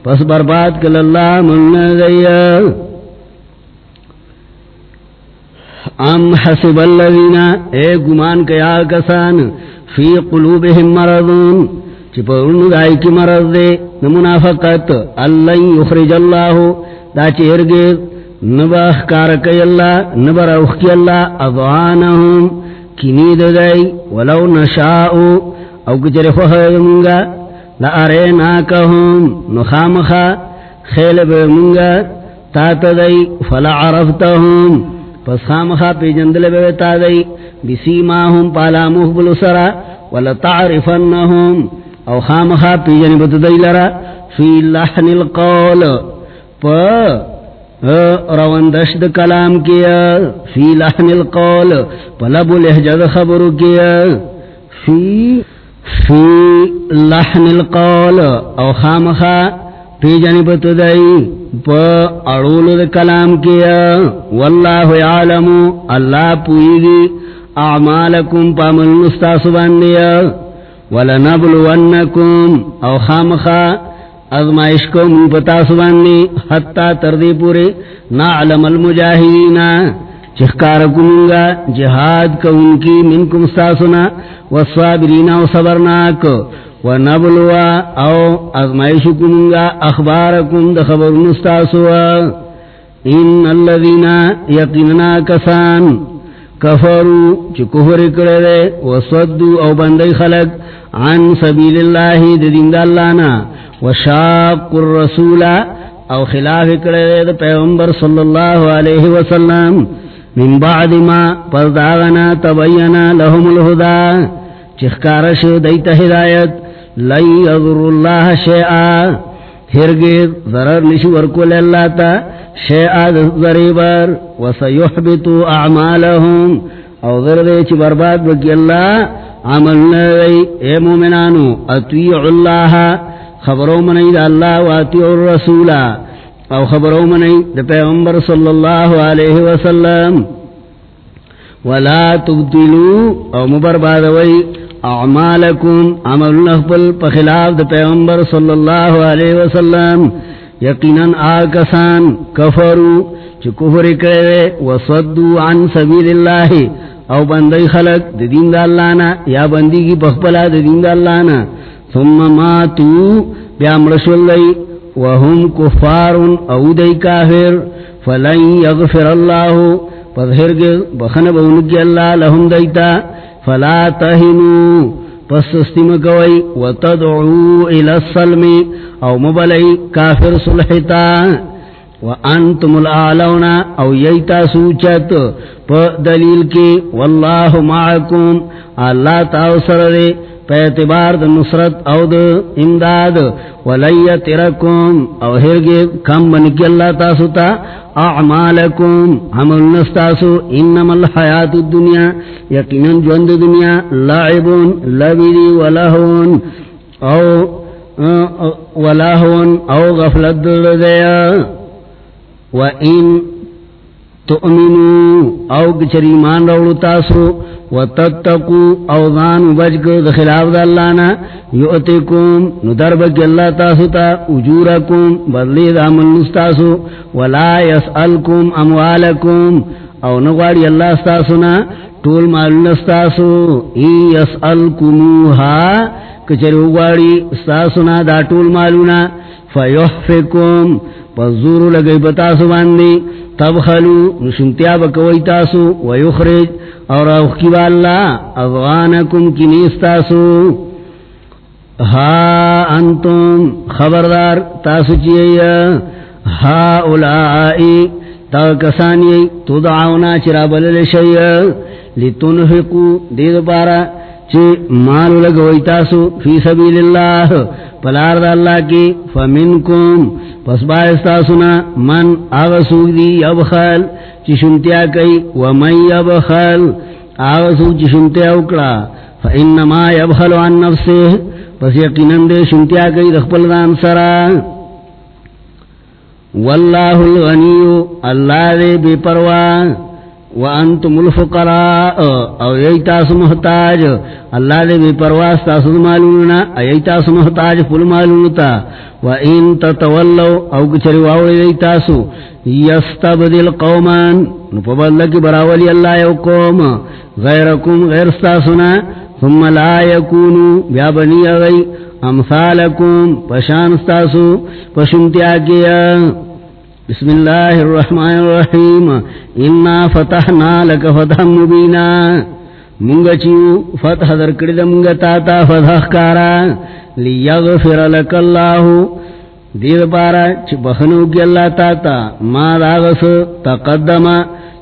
پس برباد کل اللہ من دی ام حسب اللذین اے گمان کیا کسان، فی قلوبهم مرضون چپا انو دائی کی مرض دے نمنافقت اللہ یخرج اللہ، دا چیرگیز نبا اخکارکی اللہ نبا روخی اللہ اضوانہم کنید دائی ولو نشاؤ او کچر خوخی منگا۔ لاریناکہم نخامخا. خیل بے منگا تات دائی پس خامخا پی جندل بے تا دائی بسیماہم پالا محبل سرا. ولتعرفنہم او خامخا پی جنبت دی لرا. فی لحن القول. پا روندش د کلام کیا. فی لحن القول. پا لحجد خبرو کیا. فی فی لحن القول. او خامخا پی جنبت دی، پا اڑول د کلام کیا. واللہ یعلمو اللہ پوئی اعمالکم پا من مستاسو باندیا ولنبلونکم. او خامخا ازمائش کو من پتا سبانی حتی تردی پوری، نعلم المجاہدین چخکارکمونگا جہاد کو ان کی منکم ستاسنا والصابرین و صبرناک، ونبلوا او ازمائش کمونگا اخبارکم دخبر نستاسوا ان اللذین یقیننا کسان کفرو چی کفر کردے وصدو او بندی خلق عن سبیل اللہ دین دا اللہنا وشاق الرسول او خلاف کردے دا پیغمبر صلی اللہ علیہ وسلم. من بعد ما پرداغنا تبینا لهم الہدا، چخکارش دیتا ہدایت لی اذر اللہ شیعا ہرگز ضرر نشو ورکول اللہ تا شیعا ضریبر، وسیحبتو اعمالهم او ذردے چی برباد بکی اللہ، عمل نوی، اے مومنانو اتویع اللہ، خبرو منی دا اللہ و اتویع الرسول او خبرو منی دا پیغمبر صلی اللہ علیہ وسلم. ولا تبدلو او مبربادوی اعمالکم عمل نخبل پخلاف دا پیغمبر صلی اللہ علیہ وسلم. یقیناً آکسان کفرو چی کفر کرے وصدو عن سبیل اللہ. او بندی خلق دا دین دا اللہ نا یا بندی کی پخپلا دا دین دا اللہ نا. ثم ماتو بیامرشو اللہ وهم کفارن او دی کافر فلن یغفر اللہ پذہر بخن بونکی اللہ لهم دیتا فلا تهنوا پس استیم کوئی وتدعو الى السلم او مبلی کافر صلحتا وانتم الاعلون او ییتا سوچت پا دلیل کی واللہ معکم اللہ تاؤسر دے پیتبار دا نصرت او دا امداد. ولیت رکم او ہرگی کم بنکی اللہ تاسوتا اعمالکم. عمل نستاسو. انما الحیات الدنیا. یقیناً جوند دنیا. لعبون لبیدی ولہون. او ولہون. او غفلت دردیا وَإِن تؤمنوا او گچری گچریمان روڑو تاسو وتتقو او ذان بجگ دخلاف دا اللہ نا یؤتکم ندربک اللہ تاسو تا اجورکم بدلی دا من نستاسو ولا یسألکم اموالکم او نغواری اللہ ستاسونا ٹول مالون استاسو ای یسألکموها کچری اگواری استاسونا دا ٹول مالونا فیحفکم پزورو لگئی بتاسو باندی تبخلو نشنتیا بکوئی تاسو، ویخرج. اور اوخی بالا اغوانکم کنیستاسو ہا انتم، خبردار، تاسو چیئی ہا اولائی تا کسانی تدعونا چرا بلل شیئی لتنفقو دید پارا چی مالو لگوئی تاسو فی سبیل اللہ پلار دا اللہ کی، فمنکم، پس باستاسونا من آغسوک دی، یبخل، چی شنتیا کئی، ومن یبخل آغسوک چی شنتیا اکڑا فإنما یبخل عن نفسه، پس یقیناً دے شنتیا کئی دخپل دان سرا۔ واللہ الغنیو اللہ دے بے پروان وانتم الفقراء. او ایتاس محتاج. اللہ دے بے پرواز تاسو مالونا ایتاس محتاج پل مالونتا وان تتولو او کچری واوڑی ایتاسو یستبدل قومان. نپبدلکی براولی اللہ یو قوم. غیرکم غیر ستاسونا ثم لا یکونو. بیا بنی اغی امثالکم. پشان ستاسو پشنتیا کیا. بسم اللہ الرحمن الرحیم. انا فتحنا لک فتح مبینا منگا چیو فتح در کرد منگا تاتا فتح کارا. لیغفر لک اللہ. دیر پارا چی بخنو کی اللہ تاتا ما داغس تقدم.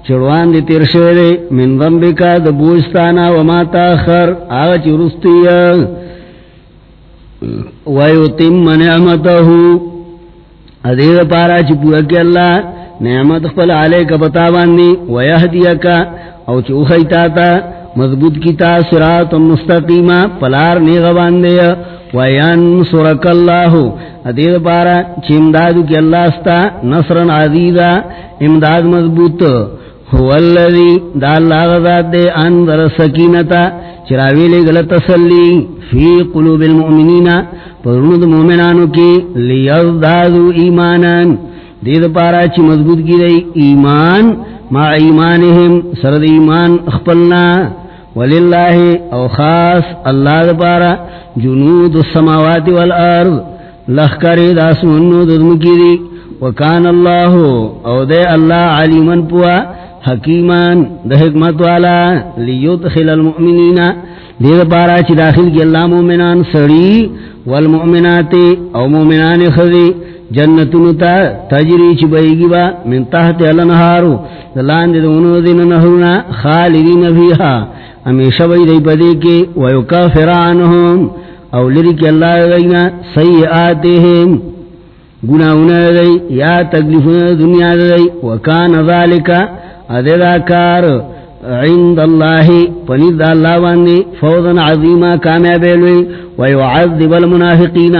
چڑوان دی تیر شوئے من ذنبکا دبوستانا وما تاخر آغا چی رستی ویتم نعمتہو. دید پارا چی پورا کی اللہ نعمت خپل علی کا بتا باندی ویہدیکا او چی چوخی تا مضبوط کی تا سرات مستقیما پلار نیغ باندی وینصرک اللہ دید پارا چی امدادو کی اللہ ستا نصرن عزیزا امداد مضبوط هو الذي دا اللہ غزاد دے اندر سکینتا چراوی لے غلط تسلی فی قلوب المؤمنین پرند مومنانو کی لیزدادو ایمانان دید پارا چی مضبوط کی دی ایمان ما ایمانہم سرد ایمان اخپلنا وللہ او خاص اللہ دا پارا جنود السماوات والارض لخکر داسمنو ددمکی دی وکان اللہ او دے اللہ علیمن پوا حکیمان دا حکمت والا، لیدخل المؤمنین. دید پارا چی داخل کی اللہ مومنان سڑی والمؤمنات او مومنان خذی جنتنو تا تجری چی بیگی با من تحت الانہارو دلان دید انو دین نهرنا خالدین فیہا امیشہ بی دی پدی کی ویکافر او لری اللہ غینا سیئاتهم. گناہونا دی، یا تکلیفونا دنیا دی. وکان ذالکا. ادھا کار عند اللہ پنید اللہ باندی فوضا عظیما کامیابیلوی ویعذب المنافقین۔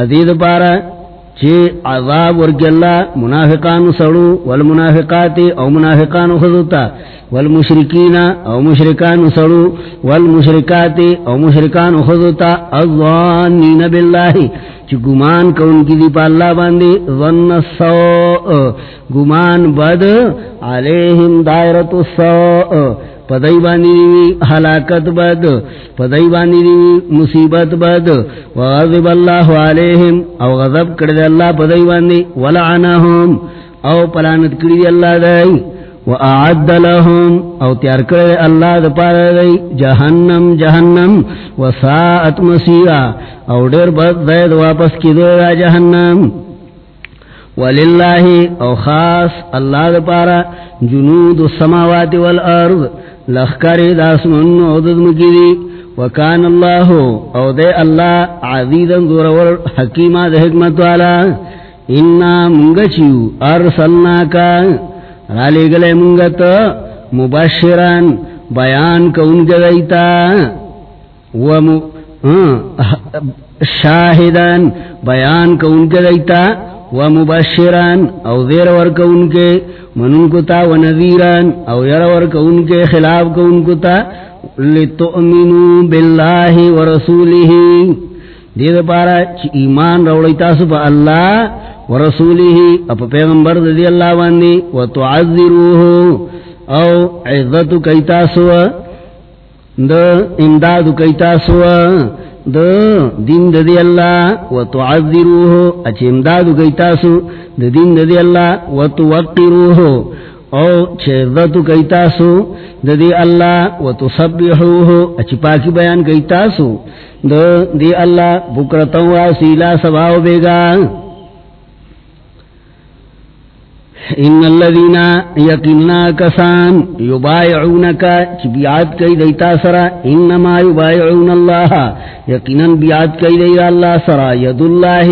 ادید پارا چی عذاب ورکی اللہ منافقان سڑو، والمنافقات او منافقان خضوتا، والمشرکین او مشرکان سڑو، والمشرکات او مشرکان خضوتا، الظانین باللہ۔ چی گمان کون کی دی پا اللہ باندی؟ ظن السوء گمان بد علیہم دائرت السوء. پدائی بانی دیوی حلاکت بد. پدائی بانی دیوی مصیبت بد. وغضب اللہ علیہم. او غضب کرد اللہ پدائی باندی. ولعنہم. او پلانت کرد اللہ دائی. وَأَعَدَّ لَهُمْ، او تیار کرے اللہ دپار دی جہنم جہنم وَسَاءَتْ مَسِيرًا او دیر بد دید واپس کی دے گا جہنم وَلِلَّهِ، او خاص اللہ دپارا جنود السماوات والارض لخکر داسمن عدد مکیدی وکان اللہ او دے اللہ عزیزا زورور حکیمہ دے حکمت والا. انا منگچیو ارسلناکا رالی گلے منگت، مبشران بیان کا ان کے دیتا شاہدان بیان کا ان کے دیتا و مبشران او دیر ور کا ان کے منن کو تا و نذیران او یر ور کا ان کے، خلاف کا ان کو تا لتؤمنوا باللہ و رسولہ دید پارا، چی ایمان روڑی تاسو پا اللہ ورسوله اپ پیغمبر دی اللہ باندی وتعذروه، او عزت کیتا کیتاسو د امداد کیتا کیتاسو د دین دی اللہ، وتعذروه، اچ امداد کیتاسو د دین دی اللہ، وتوقروه، او چیزت کیتاسو د دی اللہ، وتسبحوه، اچ پاکی بیان کیتاسو د دی اللہ بکرتو واسیلا سباو بیگا۔ ان الذين يقيننا كسان يبايعونك چبيعات كي ديتا سرا، انما يبايعون الله يقينا بيعات كي ديتا الله سرا يد الله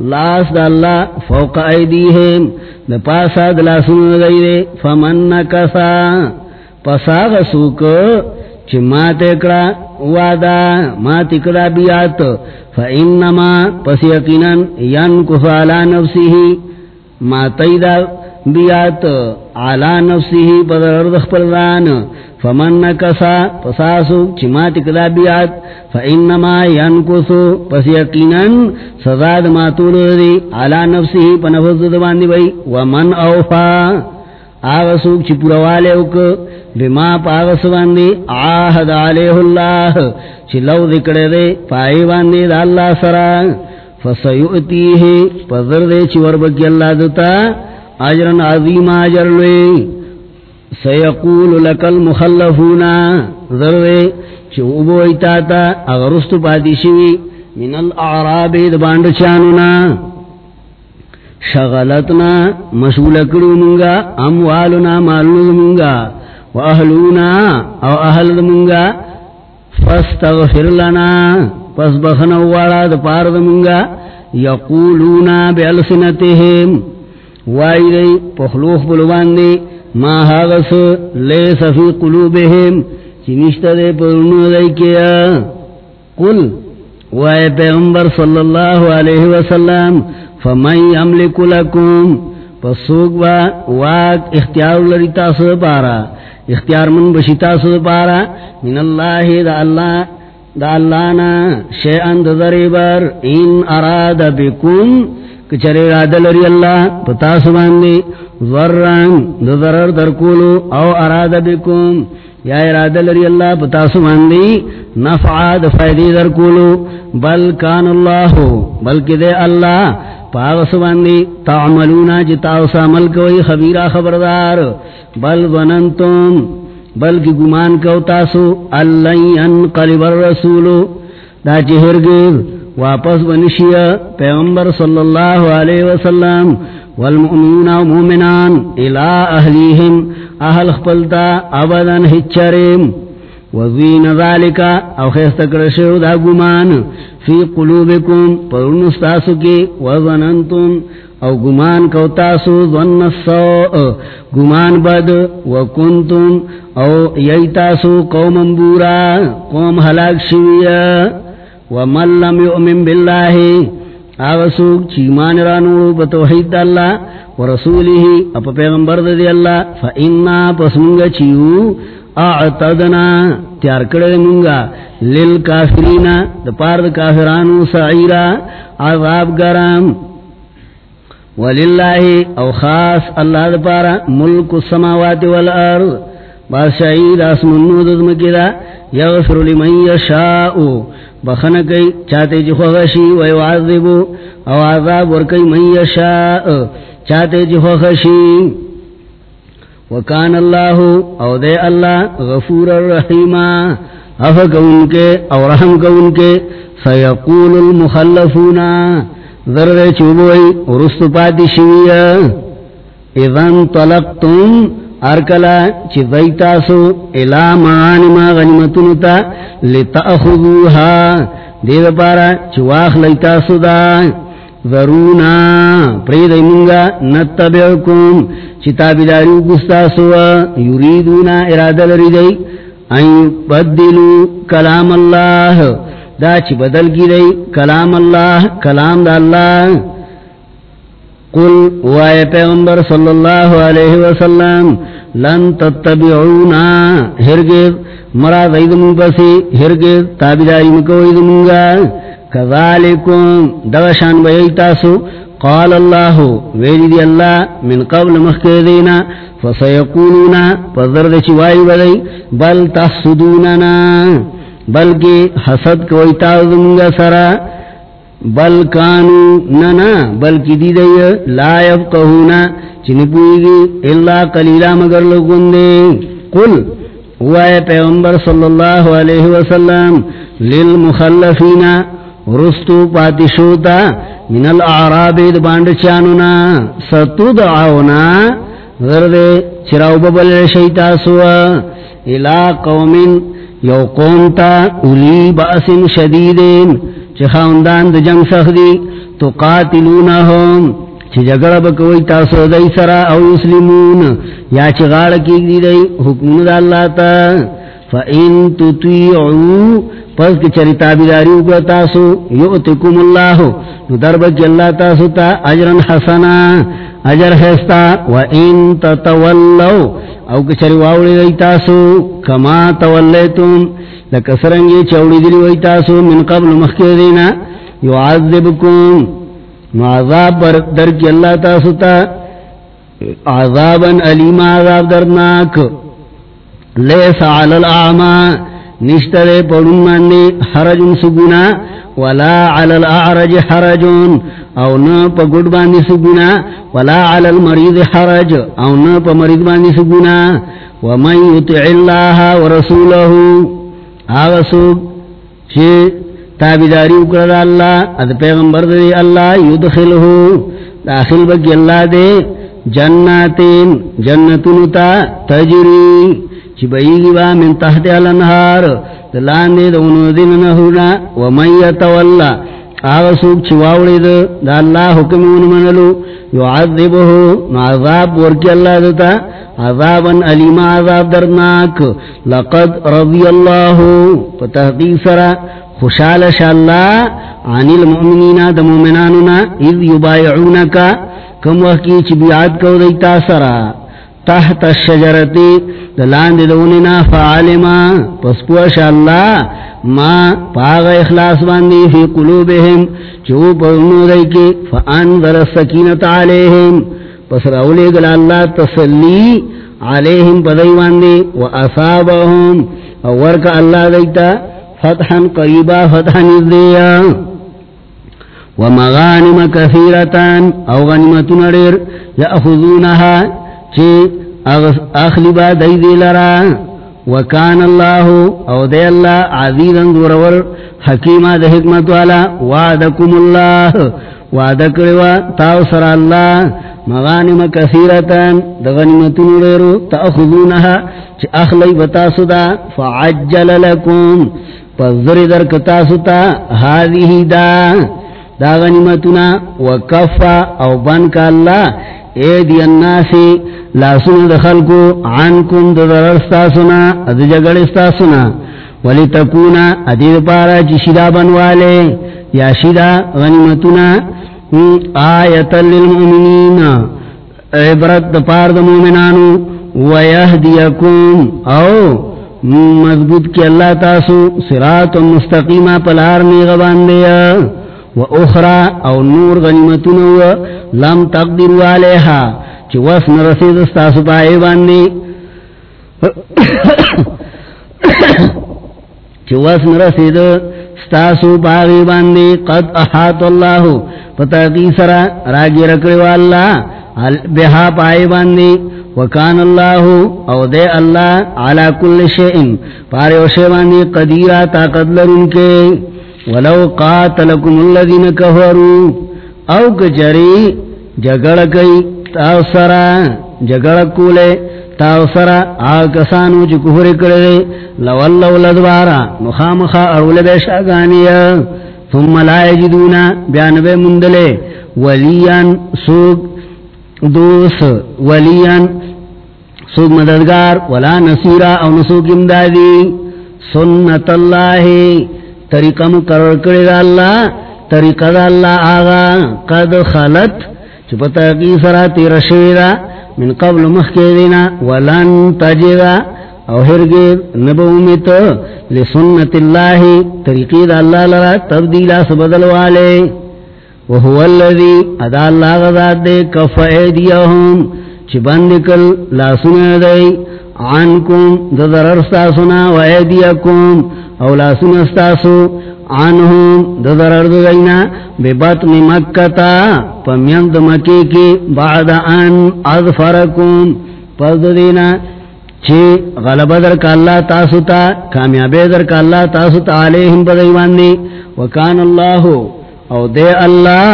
لاس دا الله فوق ايديهم نپاسا دلاسون ديده فمن نكسا پساغ سوک، چی ما تکڑا وادا ما تکڑا بیات فإنما پس یقینا ینکف علا نفسه ما تیدا بیات علا نفسه بدر ارضخ پردان فمن نکسا پساسو چمات کدا بیات. فإنما ینکسو، پس یقینا سزاد ما طول دی. علا نفسه پنفذ دباندی بی ومن اوفا آغسوک چی پوروالے اک بما پاغس باندی آہد علیہ اللہ. چی لو ذکڑے دے، پائی باندی دا اللہ سرا. فسیؤتیہ پذر دے چی وربکی اللہ دتا. اجرن عظیم اجر لوی. سیقول لک المخلفون. ذرے چوبو ایتاتا اغرست پاتی من الاعراب دباند چانونا شغلتنا مشغول کرو منگا، اموالنا مالنا منگا واہلونا او اہل منگا. فاستغفر لنا، پس بخنا وارا دپار منگا. یقولونا بیلسنتهم وائی دی پخلوخ بلوان دی ما حاغس لیس فی قلوبهم چی نشتا دے پرنو دی کیا قل وائی پیغمبر صلی اللہ علیہ وسلم، فمن یملک لکم، پس سوک با واک اختیار لری تاسو پارا اختیار من بشی تاسو پارا من اللہ دا اللہ دا اللہ نا شیئن دا ذریبر ان اراد بکم کچرے راد لری اللہ پتاس باندی ذران ذرر درکولو او اراد بکم. یا اراد لری اللہ پتاس باندی نفع دفعیدی درکولو بل کان اللہ، بلکہ دے اللہ پاغس باندی تعملونا جتاوس جی عمل کوئی خبیرہ خبردار. بل ظننتم، بلکہ گمان کو تاسو، اللہ انقلب الرسولو دا جی چہرگیر واپس بنشیا پیغمبر صلی اللہ علیہ وسلم والمؤمنون و مومنان الى اہلیہم، اہل خپلتا ابدن ہچرم وزین ذالکا او خیستکرشو دا گمان. فی قلوبکم پرنستاسو کی وظننتم، او گمان کو تاسو ظن السوء. گمان بد وکنتم، او ییتاسو قوم بورا، قوم حلاک شویہ ومن لم يؤمن بالله آغسوک چیمان رانو بتوحید اللہ ورسوله، اپا پیغمبر دی اللہ فإنا پسمنگا چیو اعتدنا، تیار کردے منگا للکافرین دپار دا کافرانو سعیرا عذاب گرام وللہ، او خاص اللہ دپارا ملک السماوات والارض. بادشاہی دا اسمنو دزمکی دا یغفر لمن یشاؤ بخن کئی چاہتے جی خوشی ویعذبو او عذاب ورکی من یشاء چاہتے جی خوشی وکان اللہ او دے اللہ غفور الرحیم. افق ان کے او رحم کو ان کے سیقول المخلفون ذرد چوبوئی ورست پاتی شویہ اذن طلقتم ارکلا چی دیتاسو الى معانما غنیمتنتا لتأخذوها دید پارا چی چواخ لیتاسو دا۔ ذرونا پرید منگا نتبعکم۔ چی تابداریو گستاسو یریدونا ارادہ لردی این بدلو کلام اللہ۔ دا چی بدل کی دی کلام اللہ، کلام دا اللہ۔ قل وائے پیغمبر صلی اللہ علیہ وسلم، لن تتبعونا. ہرگز مراد ایدم پسی، ہرگز تابداری مکو ایدمگا کذالکم دوشان بیتاسو قال اللہ، ویلی دی اللہ، من قبل مخیدینا فسیقولونا فضرد چوائی بدئی، بل تحسدوننا، بلکہ حسد کوئی تازمگا سرا۔ بل کانو ننا بلکی دی دی، لا یفقہونا چنپوئی گی اللہ قلیلہ مگر لگن دے قل وائے پیغمبر صلی اللہ علیہ وسلم، للمخلفین، رستو پاتشوتا من الاعراب دباند چانونا ستدعونا غرد چراو ببل شیطاسوا الى قوم یو قومتا اولی باس شدیدین. چی خاندان دا جنگ سخدی تو قاتلونہم چی جگڑ بکوئی تاسو دی سرا او اسلمون یا چی غاڑ کی دی دی حکم دا اللہ تا. فَإِن تُتِعُوا پس کی چری تابداری اکر تاسو یؤتکم اللہ، نو دربک اللہ تاسو تا اجرن حسنا، اجر خیستا وَإِن تَتَوَلَّوْ، او کی چری واوڑی دی تاسو، کما تولیتم لکسرنگی چوڑی دلی وی تاسو من قبل مخیر دینا، یعذبکم. نو عذاب در کی اللہ تاسو تا عذابا علیم، عذاب درناک لیس علی الاعما نشتر پڑن ماندی حرجن سگنا ولا علی الاعرج حرجن. او نا پا گڑ باندی سگنا ولا علی المریض حرج. او نا پا مریض باندی سگنا ومن یتع اللہ ورسولہ آغا سوگ چی تابداری اکرد اللہ اد پیغمبر دے اللہ یدخلہو، داخل بکی اللہ دے جناتین جنتن تا تجری، چی بئیگی با من تحت الانہار، دلان دے دونو دن نہونا، ومن یتولا آغا سوک چی واوڑی دا دا اللہ حکمون منلو، یعذبہو، معذاب ورکی اللہ دتا، عذابا علیم، عذاب درناک لقد رضی اللہ فتحقیق سرا خوشال شاللہ عن المؤمنین دا مومناننا اذ یبایعونکا، کم وحکی چی بیعاد کو دیتا سرا. تحت الشجرتی دلان دلوننا فعالما پس پوشا اللہ ما پاغ اخلاص باندی فی قلوبهم چو پرنو دیکی فانذر السکینت علیہم پس راولی گل اللہ تسلی علیہم پدائی باندی و اصابهم ورک اللہ دیتا فتحا قریبا، فتحا نزدیا ومغانم كثيرة او غنمتنا رير يأخذونها چه اخلبا دي دي لرا. وكان الله او دي الله عزيزا دورور حكيما ده حكمت والا وعدكم الله وعدكروا تاوسر الله مغانم كثيرة ده غنمتنا رير تأخذونها چه اخلي بتاسدا فعجل لكم فذر در کتاستا هذه دا دا غنیمتنا وکفا او بن کا اللہ. اے دی الناسی، لاسون دخلکو عنکم ددرستاسنا اد جگڑستاسنا ولی تکونا ادید پارا چی شدا بنوالے، یا شدا غنیمتنا آیتا للمؤمنین، عبرت پار دا مومنانو. ویہدیکم، او مضبوط کی اللہ تاسو سرات مستقیمہ پلار نیغ باندیا و اخرى او نور غنیمتنو لم تقدروا علیہا، چی وسن رسید استاسو پائے باندی چی وسن رسید استاسو پائے باندی قد احاط اللہ پتاقی سرا راگی رکڑوا اللہ بہا پائے باندی وکان اللہ او دے اللہ علا کل شئن پارے و شیوانی قدیرہ طاقت لرن کے۔ ولو قاتلکم الذین کفروا او کجری جگڑ کئی تاوسرا جگڑ کولے تاوسرا آکسانو چی کفر کردے، لولو لدوارا مخامخا اول بیشا گانیا ثم لا یجدونا بیانبے مندلے، ولیان سوک دوس، ولیان سوک مددگار، ولا نصیرا او نسوک امدادی، سنت اللہ طریقہ مقرر کرے دا اللہ، طریقہ دا اللہ آغا، قد خلط چپتا کی سرا تیر شیدہ من قبل مخی دینا، ولن تجدہ او ہرگیر نبومیت لسنت اللہ، طریقی دا اللہ لرا تبدیلہ سبدل والے۔ وهو الذي ادا اللہ غذات دے، کف ایدیہم چی بندکل لا سنے دے عنکم دا دضرر ستاسنا و ایدیکم او لا سنے ستاسو عنہم دضرر دگینا ببطن مکتا پمیند مکی کی، بعد ان اظفرکم پس دینا، چی غلب در کا اللہ تاسوتا کامیابی در کا اللہ تاسوتا علیہم بدیوان وکان اللہ، او دے اللہ،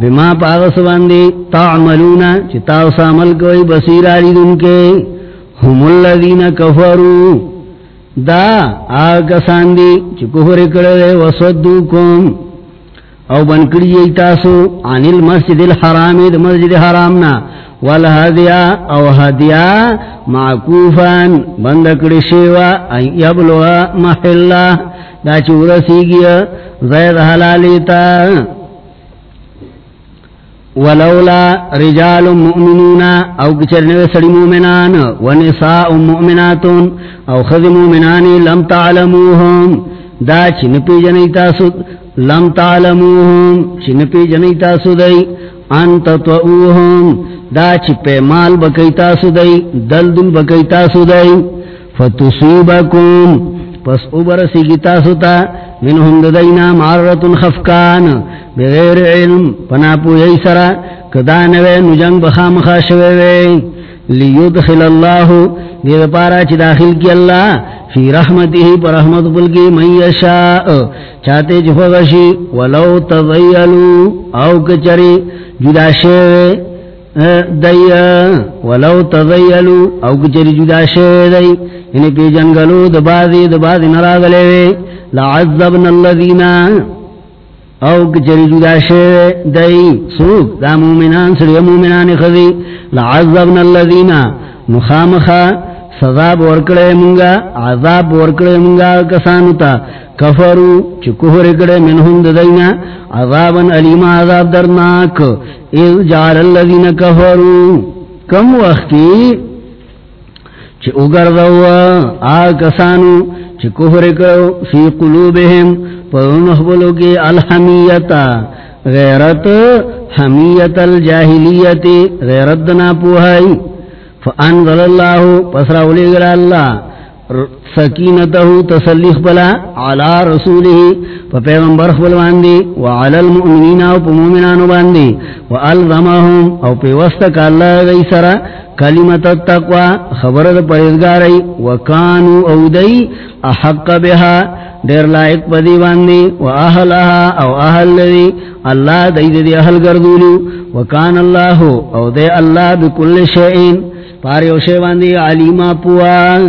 بما پاغس باندی تعملونا چی تاوس عمل کوئی بصیر آلی دن کے۔ ہم اللذین کفرو دا آگا ساندی چی کفر کردے وصدوکم او بنکڑی ایتاسو عن المسجد الحرامی دا مسجد حرامنا والهدیا او هدیا معکوفان بندکڑی شیوا ان یبلوها محلہ دا چورسی گیا زید حلالیتا ولولا رجال مؤمنون او کچرنے سڑی مومنان ونساء مؤمناتون او خذ مومنانی لم تعلموهم دا چنپی جنیتا سد لم تعلموهم چنپی جنیتا سدئی انت تطوهم دا چپے مال بکیتا سدئی دلدل بکیتا سدئی فتصیبکم پس اوبر سیگی ستا منہم ددینا معررتن خفکان بغیر علم پناپو یی سرا، کدانوے نجنگ بخام خاشوے وے. لیدخل اللہ دید پارا چی داخل کی اللہ، فی رحمتی پر رحمت بلکی من یشاء. چاہتے جفغشی ولو تضیلو، او کچری، جدا شوے دیا. ولو تضیلو، او کچری جدا شوے دی. یعنی پی جنگلو دبادی دبادی نراغلے وے. لعذبن اللذین او کچری جدا شوے دی سوک دا مومنان سری مومنان خذی لعذبن اللذین مخامخا سزاب ورکڑے منگا عذاب ورکڑے منگا کسانتا کفرو چکہر کڑے منہم ددینا عذابا علیما عذاب درناک. اذ جعل اللذین کفرو کم وقتی چی اگر دو آکسانو چی کفر کرو فی قلوبهم. پر انخبلو کی الحمیتا غیرت، حمیت الجاہلیت، غیرت دنا پوہائی فانزل اللہ پسرا علیہ اللہ سکینتہو تسلیخ بلا علا رسولہ، پا پیغمبر خبل باندی وعلا المؤمنین او پا مومنانو باندی وعلظمہم او پی وستک اللہ غی سرا کلمت التقوى خبر دا پریزگاری وکانو او دی احق بها دیر لائق پدی باندی، و اہلها او اہل لدی اللہ دی دی اہل گردولو وکان اللہ او دی اللہ بکل شئین پاری او شئ باندی علیما پوان